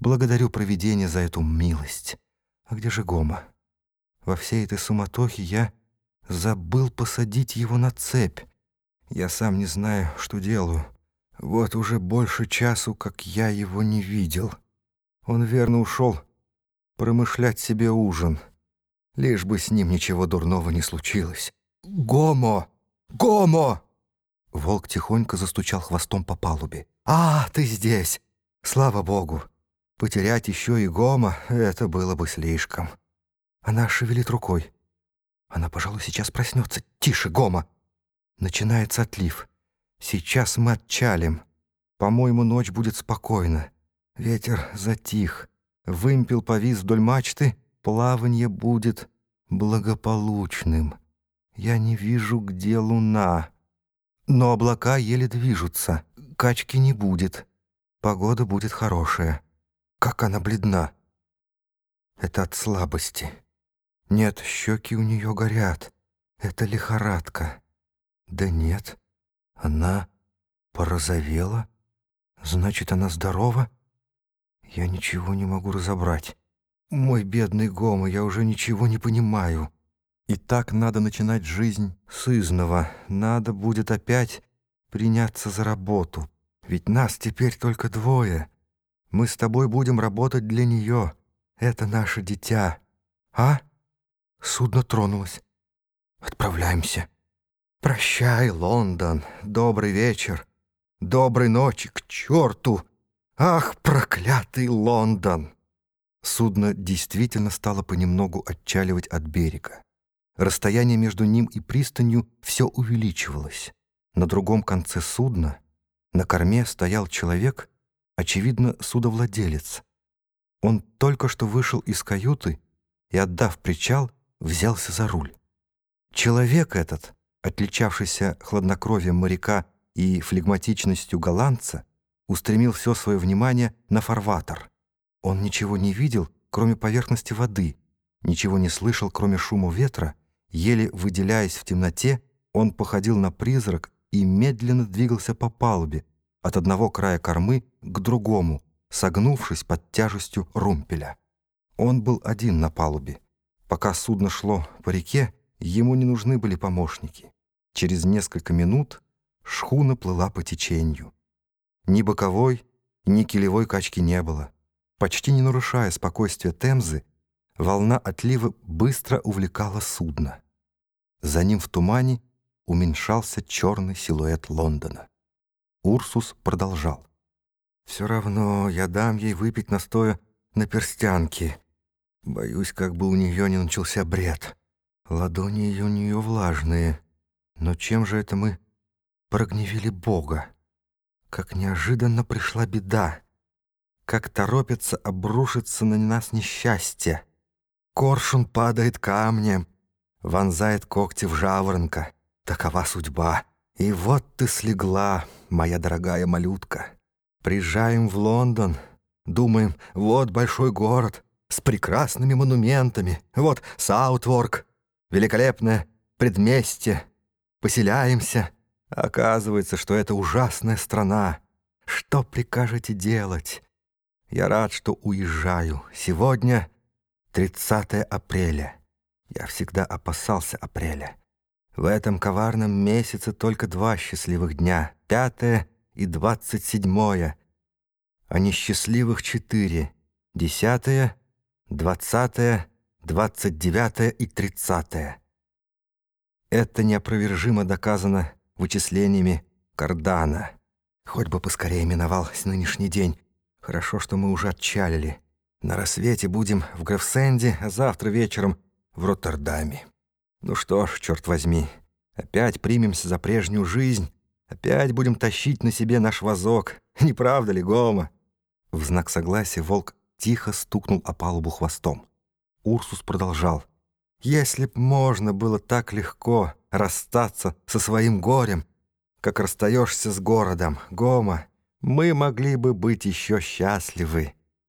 Благодарю провидение за эту милость. А где же Гома? Во всей этой суматохе я забыл посадить его на цепь. Я сам не знаю, что делаю. Вот уже больше часу, как я его не видел. Он верно ушел промышлять себе ужин. Лишь бы с ним ничего дурного не случилось. «Гомо! Гомо!» Волк тихонько застучал хвостом по палубе. «А, ты здесь! Слава богу! Потерять еще и Гома — это было бы слишком». Она шевелит рукой. Она, пожалуй, сейчас проснется. «Тише, Гома!» Начинается отлив. Сейчас мы отчалим. По-моему, ночь будет спокойна. Ветер затих. Вымпел повис вдоль мачты. Плавание будет благополучным. Я не вижу, где луна. Но облака еле движутся. Качки не будет. Погода будет хорошая. Как она бледна. Это от слабости. Нет, щеки у нее горят. Это лихорадка. Да нет, она порозовела. Значит, она здорова? Я ничего не могу разобрать. Мой бедный Гома, я уже ничего не понимаю. И так надо начинать жизнь с изного. Надо будет опять приняться за работу. Ведь нас теперь только двое. Мы с тобой будем работать для нее. Это наше дитя. А? Судно тронулось. Отправляемся. Прощай, Лондон. Добрый вечер. Доброй ночи, к черту. Ах, проклятый Лондон! Судно действительно стало понемногу отчаливать от берега. Расстояние между ним и пристанью все увеличивалось. На другом конце судна, на корме, стоял человек, очевидно, судовладелец. Он только что вышел из каюты и, отдав причал, взялся за руль. Человек этот, отличавшийся хладнокровием моряка и флегматичностью голландца, устремил все свое внимание на фарватер. Он ничего не видел, кроме поверхности воды, ничего не слышал, кроме шума ветра, еле выделяясь в темноте, он походил на призрак и медленно двигался по палубе, от одного края кормы к другому, согнувшись под тяжестью румпеля. Он был один на палубе. Пока судно шло по реке, ему не нужны были помощники. Через несколько минут шхуна плыла по течению. Ни боковой, ни килевой качки не было. Почти не нарушая спокойствия Темзы, волна отлива быстро увлекала судно. За ним в тумане уменьшался черный силуэт Лондона. Урсус продолжал. «Все равно я дам ей выпить настоя на перстянке. Боюсь, как бы у нее не начался бред. Ладони у нее влажные. Но чем же это мы прогневили Бога? Как неожиданно пришла беда. Как торопится обрушиться на нас несчастье. Коршун падает камнем, вонзает когти в жаворонка. Такова судьба. И вот ты слегла, моя дорогая малютка. Приезжаем в Лондон, думаем, вот большой город с прекрасными монументами, вот Саутворк, великолепное предместье. Поселяемся. Оказывается, что это ужасная страна. Что прикажете делать? Я рад, что уезжаю. Сегодня 30 апреля. Я всегда опасался апреля. В этом коварном месяце только два счастливых дня — пятое и двадцать седьмое, а несчастливых четыре — десятое, двадцатое, двадцать девятое и тридцатое. Это неопровержимо доказано вычислениями Кардана. Хоть бы поскорее миновал нынешний день. Хорошо, что мы уже отчалили. На рассвете будем в Грефсенде, а завтра вечером в Роттердаме. Ну что ж, черт возьми, опять примемся за прежнюю жизнь, опять будем тащить на себе наш вазок. Не правда ли, Гома?» В знак согласия волк тихо стукнул о палубу хвостом. Урсус продолжал. «Если б можно было так легко расстаться со своим горем, как расстаешься с городом, Гома, мы могли бы быть еще счастливы».